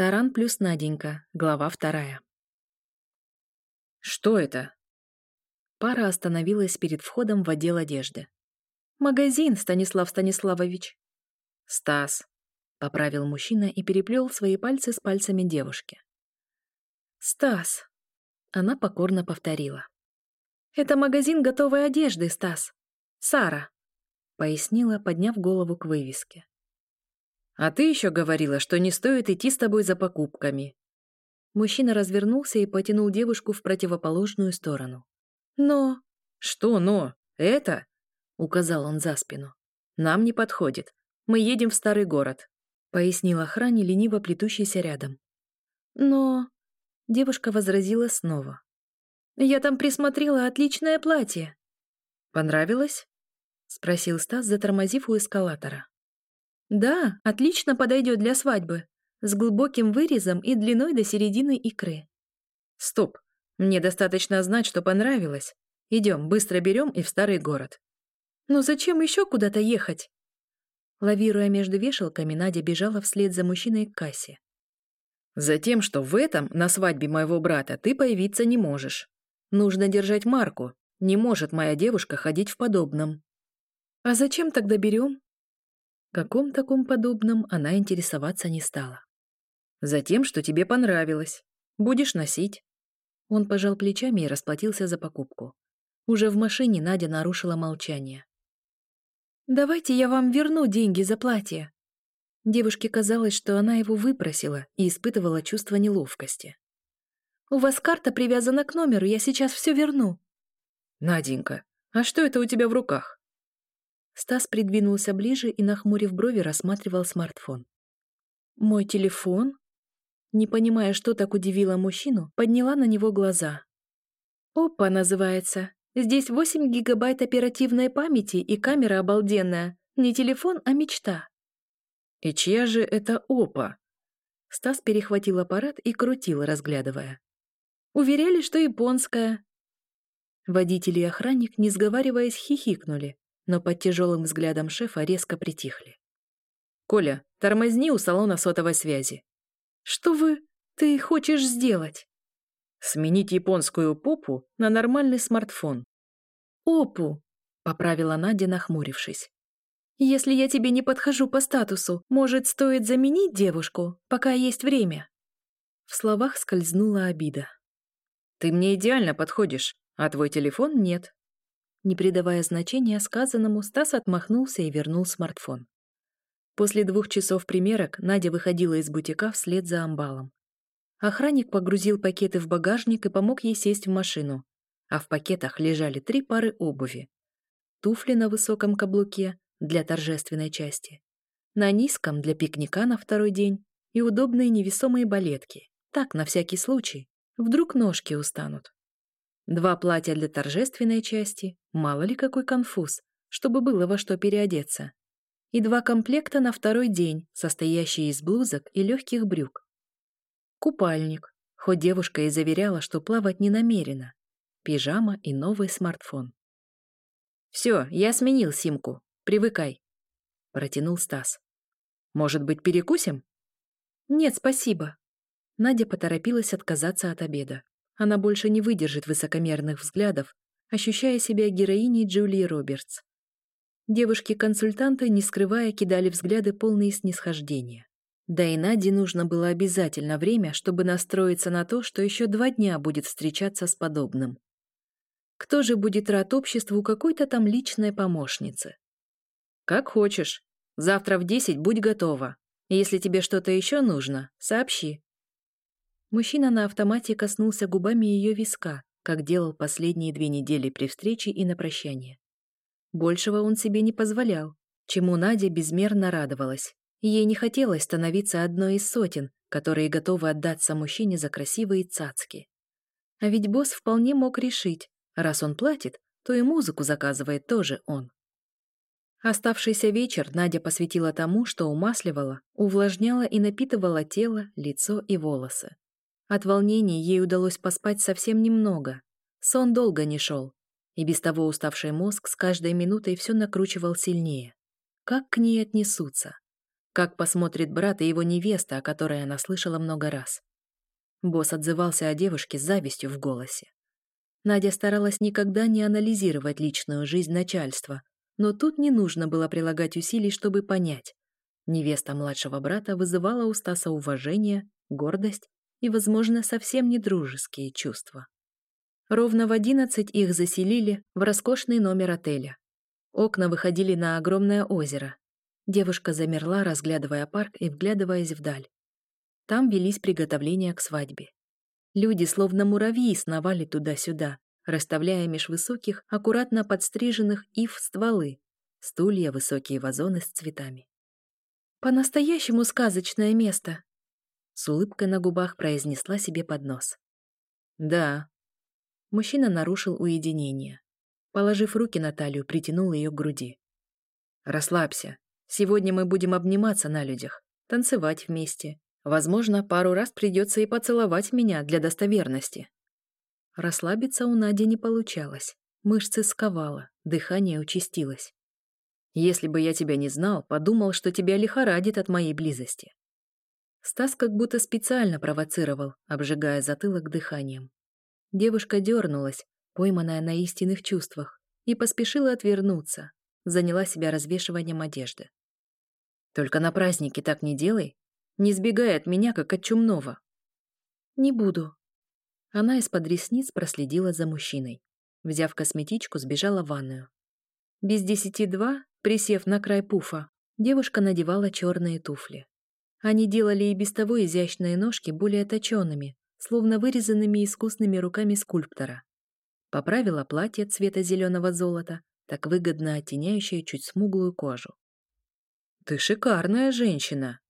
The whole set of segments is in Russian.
Таран плюс Наденька, глава вторая. «Что это?» Пара остановилась перед входом в отдел одежды. «Магазин, Станислав Станиславович». «Стас», — поправил мужчина и переплел свои пальцы с пальцами девушки. «Стас», — она покорно повторила. «Это магазин готовой одежды, Стас. Сара», — пояснила, подняв голову к вывеске. А ты еще говорила, что не стоит идти с тобой за покупками. Мужчина развернулся и потянул девушку в противоположную сторону. Но... Что но? Это? Указал он за спину. Нам не подходит. Мы едем в старый город. Пояснил охране, лениво плетущийся рядом. Но... Девушка возразила снова. «Я там присмотрела отличное платье». «Понравилось?» — спросил Стас, затормозив у эскалатора. Да, отлично подойдет для свадьбы, с глубоким вырезом и длиной до середины икры. Стоп, мне достаточно знать, что понравилось. Идем, быстро берем и в старый город. Но зачем еще куда-то ехать? Лавируя между вешалками, Надя бежала вслед за мужчиной к кассе. Затем, что в этом, на свадьбе моего брата, ты появиться не можешь. Нужно держать марку. Не может моя девушка ходить в подобном. А зачем тогда берем? Каком таком подобном она интересоваться не стала. «Затем, что тебе понравилось. Будешь носить». Он пожал плечами и расплатился за покупку. Уже в машине Надя нарушила молчание. «Давайте я вам верну деньги за платье». Девушке казалось, что она его выпросила и испытывала чувство неловкости. «У вас карта привязана к номеру, я сейчас все верну». «Наденька, а что это у тебя в руках?» Стас придвинулся ближе и, нахмурив брови, рассматривал смартфон. «Мой телефон?» Не понимая, что так удивило мужчину, подняла на него глаза. «Опа» называется. Здесь 8 гигабайт оперативной памяти и камера обалденная. Не телефон, а мечта. «И чья же это опа?» Стас перехватил аппарат и крутил, разглядывая. «Уверяли, что японская». Водитель и охранник, не сговариваясь, хихикнули, но под тяжелым взглядом шефа резко притихли. «Коля, тормозни у салона сотовой связи». «Что вы... ты хочешь сделать?» «Сменить японскую попу на нормальный смартфон». «Опу», — поправила Надя, нахмурившись. «Если я тебе не подхожу по статусу, может, стоит заменить девушку, пока есть время?» В словах скользнула обида. «Ты мне идеально подходишь, а твой телефон нет». Не придавая значения сказанному, Стас отмахнулся и вернул смартфон. После двух часов примерок Надя выходила из бутика вслед за амбалом. Охранник погрузил пакеты в багажник и помог ей сесть в машину, а в пакетах лежали три пары обуви. Туфли на высоком каблуке для торжественной части, на низком для пикника на второй день и удобные невесомые балетки, так, на всякий случай, вдруг ножки устанут. Два платья для торжественной части, мало ли какой конфуз, чтобы было во что переодеться. И два комплекта на второй день, состоящие из блузок и легких брюк. Купальник, хоть девушка и заверяла, что плавать не намерена. Пижама и новый смартфон. «Все, я сменил симку. Привыкай», — протянул Стас. «Может быть, перекусим?» «Нет, спасибо». Надя поторопилась отказаться от обеда. Она больше не выдержит высокомерных взглядов, ощущая себя героиней Джулии Робертс. Девушки-консультанты, не скрывая, кидали взгляды полные снисхождения. Да и Наде нужно было обязательно время, чтобы настроиться на то, что еще два дня будет встречаться с подобным. Кто же будет рад обществу какой-то там личной помощницы? Как хочешь. Завтра в десять будь готова. Если тебе что-то еще нужно, сообщи. Мужчина на автомате коснулся губами ее виска, как делал последние две недели при встрече и на прощание. Большего он себе не позволял, чему Надя безмерно радовалась. Ей не хотелось становиться одной из сотен, которые готовы отдаться мужчине за красивые цацки. А ведь босс вполне мог решить, раз он платит, то и музыку заказывает тоже он. Оставшийся вечер Надя посвятила тому, что умасливала, увлажняла и напитывала тело, лицо и волосы. От волнений ей удалось поспать совсем немного. Сон долго не шел, и без того уставший мозг с каждой минутой все накручивал сильнее. Как к ней отнесутся? Как посмотрит брат и его невеста, о которой она слышала много раз. Босс отзывался о девушке с завистью в голосе. Надя старалась никогда не анализировать личную жизнь начальства, но тут не нужно было прилагать усилий, чтобы понять. Невеста младшего брата вызывала у Стаса уважение, гордость и, возможно, совсем не дружеские чувства. Ровно в одиннадцать их заселили в роскошный номер отеля. Окна выходили на огромное озеро. Девушка замерла, разглядывая парк и вглядываясь вдаль. Там велись приготовления к свадьбе. Люди, словно муравьи, сновали туда-сюда, расставляя меж высоких, аккуратно подстриженных ив стволы, стулья, высокие вазоны с цветами. «По-настоящему сказочное место!» С улыбкой на губах произнесла себе под нос. «Да». Мужчина нарушил уединение. Положив руки на талию, притянул ее к груди. «Расслабься. Сегодня мы будем обниматься на людях, танцевать вместе, Возможно, пару раз придется и поцеловать меня для достоверности. Расслабиться у Нади не получалось. Мышцы сковало, дыхание участилось. Если бы я тебя не знал, подумал, что тебя лихорадит от моей близости. Стас как будто специально провоцировал, обжигая затылок дыханием. Девушка дернулась, пойманная на истинных чувствах, и поспешила отвернуться, заняла себя развешиванием одежды. «Только на празднике так не делай, не сбегай от меня, как от чумного. Не буду. Она из-под ресниц проследила за мужчиной. Взяв косметичку, сбежала в ванную. Без десяти два, присев на край пуфа, девушка надевала черные туфли. Они делали и без того изящные ножки более точенными, словно вырезанными искусными руками скульптора. Поправила платье цвета зеленого золота, так выгодно оттеняющее чуть смуглую кожу. «Ты шикарная женщина!»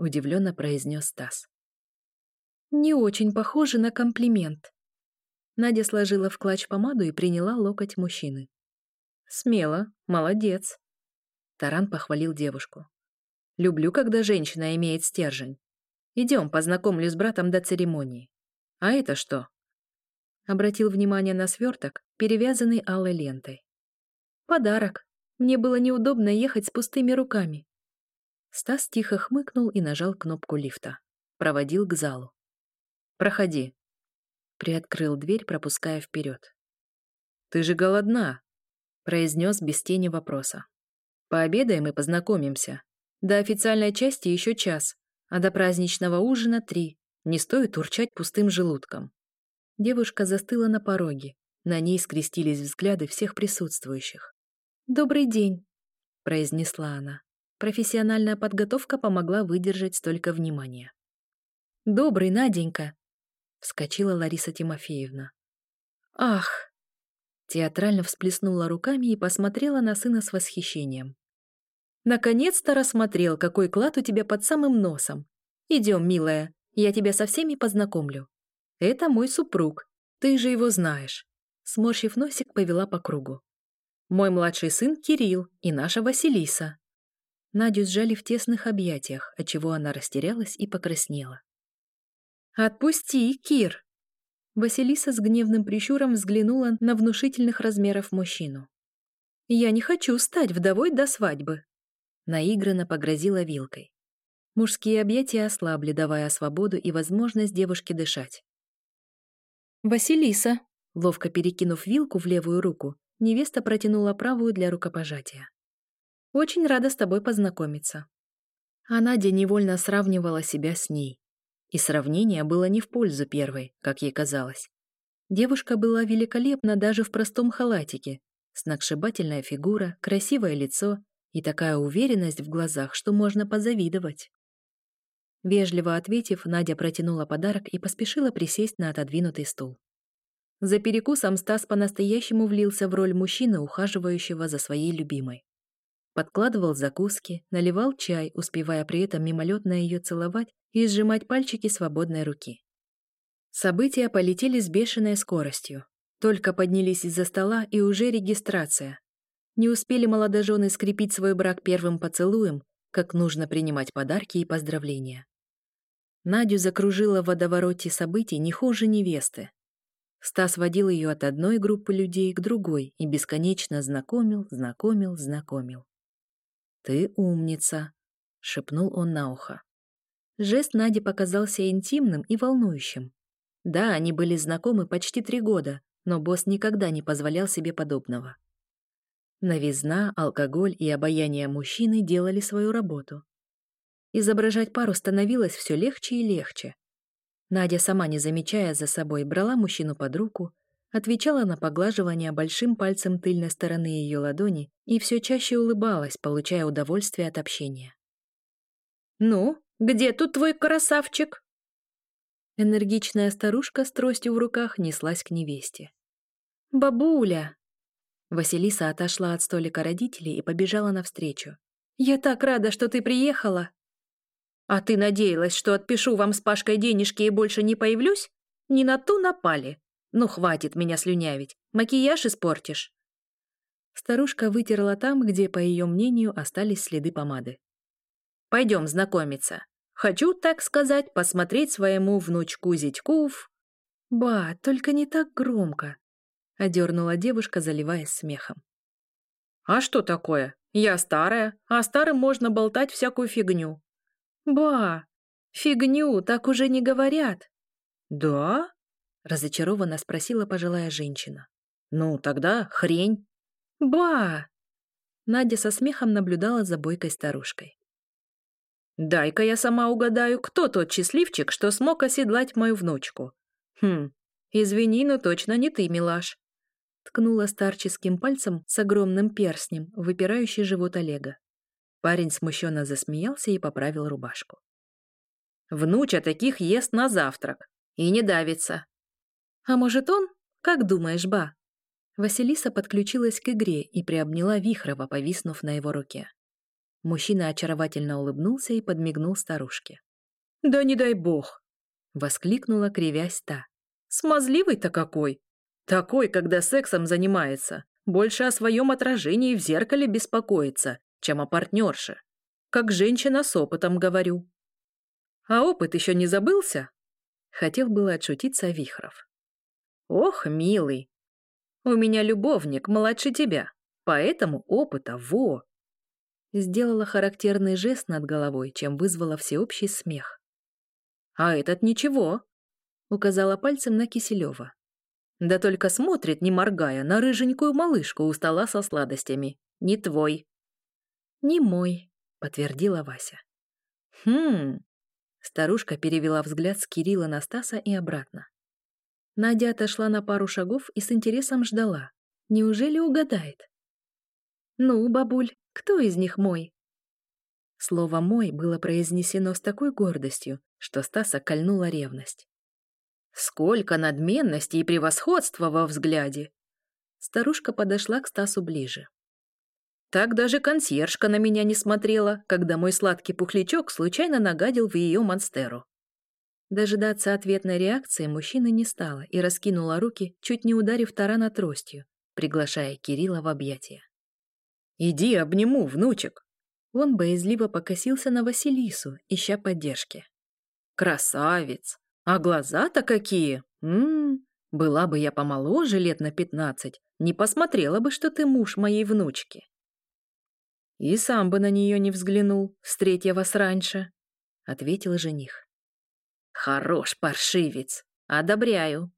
удивленно произнес Стас. Не очень похоже на комплимент. Надя сложила в клатч помаду и приняла локоть мужчины. Смело, молодец. Таран похвалил девушку. Люблю, когда женщина имеет стержень. Идем, познакомлю с братом до церемонии. А это что? Обратил внимание на сверток, перевязанный алой лентой. Подарок. Мне было неудобно ехать с пустыми руками. Стас тихо хмыкнул и нажал кнопку лифта. Проводил к залу. «Проходи». Приоткрыл дверь, пропуская вперед. «Ты же голодна», — произнес без тени вопроса. «Пообедаем и познакомимся. До официальной части еще час, а до праздничного ужина три. Не стоит урчать пустым желудком». Девушка застыла на пороге. На ней скрестились взгляды всех присутствующих. «Добрый день», — произнесла она. Профессиональная подготовка помогла выдержать столько внимания. «Добрый, Наденька!» — вскочила Лариса Тимофеевна. «Ах!» Театрально всплеснула руками и посмотрела на сына с восхищением. «Наконец-то рассмотрел, какой клад у тебя под самым носом. Идем, милая, я тебя со всеми познакомлю. Это мой супруг, ты же его знаешь». Сморщив носик, повела по кругу. «Мой младший сын Кирилл и наша Василиса». Надю сжали в тесных объятиях, отчего она растерялась и покраснела. «Отпусти, Кир!» Василиса с гневным прищуром взглянула на внушительных размеров мужчину. «Я не хочу стать вдовой до свадьбы!» Наигранно погрозила вилкой. Мужские объятия ослабли, давая свободу и возможность девушке дышать. «Василиса!» Ловко перекинув вилку в левую руку, невеста протянула правую для рукопожатия. Очень рада с тобой познакомиться». А Надя невольно сравнивала себя с ней. И сравнение было не в пользу первой, как ей казалось. Девушка была великолепна даже в простом халатике. Сногсшибательная фигура, красивое лицо и такая уверенность в глазах, что можно позавидовать. Вежливо ответив, Надя протянула подарок и поспешила присесть на отодвинутый стул. За перекусом Стас по-настоящему влился в роль мужчины, ухаживающего за своей любимой. Подкладывал закуски, наливал чай, успевая при этом мимолетно ее целовать и сжимать пальчики свободной руки. События полетели с бешеной скоростью. Только поднялись из-за стола, и уже регистрация. Не успели молодожены скрепить свой брак первым поцелуем, как нужно принимать подарки и поздравления. Надю закружила в водовороте событий не хуже невесты. Стас водил ее от одной группы людей к другой и бесконечно знакомил, знакомил, знакомил. «Ты умница», — шепнул он на ухо. Жест Нади показался интимным и волнующим. Да, они были знакомы почти три года, но босс никогда не позволял себе подобного. Новизна, алкоголь и обаяние мужчины делали свою работу. Изображать пару становилось все легче и легче. Надя, сама не замечая за собой, брала мужчину под руку, отвечала на поглаживание большим пальцем тыльной стороны ее ладони и все чаще улыбалась, получая удовольствие от общения. «Ну, где тут твой красавчик?» Энергичная старушка с тростью в руках неслась к невесте. «Бабуля!» Василиса отошла от столика родителей и побежала навстречу. «Я так рада, что ты приехала!» «А ты надеялась, что отпишу вам с Пашкой денежки и больше не появлюсь? Не на ту напали. Ну, хватит меня слюнявить. Макияж испортишь». Старушка вытерла там, где, по ее мнению, остались следы помады. «Пойдем знакомиться. Хочу, так сказать, посмотреть своему внучку Зятьку в...» «Ба, только не так громко», — одернула девушка, заливаясь смехом. «А что такое? Я старая, а старым можно болтать всякую фигню. «Ба, фигню, так уже не говорят». «Да?» — разочарованно спросила пожилая женщина. «Ну, тогда хрень». «Ба!» Надя со смехом наблюдала за бойкой старушкой. «Дай-ка я сама угадаю, кто тот счастливчик, что смог оседлать мою внучку. Хм, извини, но точно не ты, милаш». Ткнула старческим пальцем с огромным перстнем, выпирающий живот Олега. Парень смущенно засмеялся и поправил рубашку. «Внуча таких ест на завтрак и не давится». «А может он? Как думаешь, ба?» Василиса подключилась к игре и приобняла Вихрова, повиснув на его руке. Мужчина очаровательно улыбнулся и подмигнул старушке. «Да не дай бог!» — воскликнула, кривясь та. «Смазливый-то какой! Такой, когда сексом занимается, больше о своем отражении в зеркале беспокоится, чем о партнерше. Как женщина с опытом говорю. А опыт еще не забылся? Хотел было отшутиться Вихров. Ох, милый, у меня любовник младше тебя, поэтому опыта во. Сделала характерный жест над головой, чем вызвала всеобщий смех. А этот ничего, указала пальцем на Киселева. Да только смотрит, не моргая, на рыженькую малышку у стола со сладостями. Не твой. «Не мой», — подтвердила Вася. «Хм...» Старушка перевела взгляд с Кирилла на Стаса и обратно. Надя отошла на пару шагов и с интересом ждала. Неужели угадает? «Ну, бабуль, кто из них мой?» Слово «мой» было произнесено с такой гордостью, что Стаса кольнула ревность. «Сколько надменности и превосходства во взгляде!» Старушка подошла к Стасу ближе. Так даже консьержка на меня не смотрела, когда мой сладкий пухлячок случайно нагадил в ее монстеру. Дожидаться ответной реакции мужчина не стала и раскинула руки, чуть не ударив тарана тростью, приглашая Кирилла в объятия. «Иди обниму, внучек!» Он боязливо покосился на Василису, ища поддержки. «Красавец! А глаза-то какие! М-м, была бы я помоложе лет на пятнадцать, не посмотрела бы, что ты муж моей внучки!» «И сам бы на нее не взглянул, встретя вас раньше», — ответил жених. «Хорош, паршивец, одобряю»,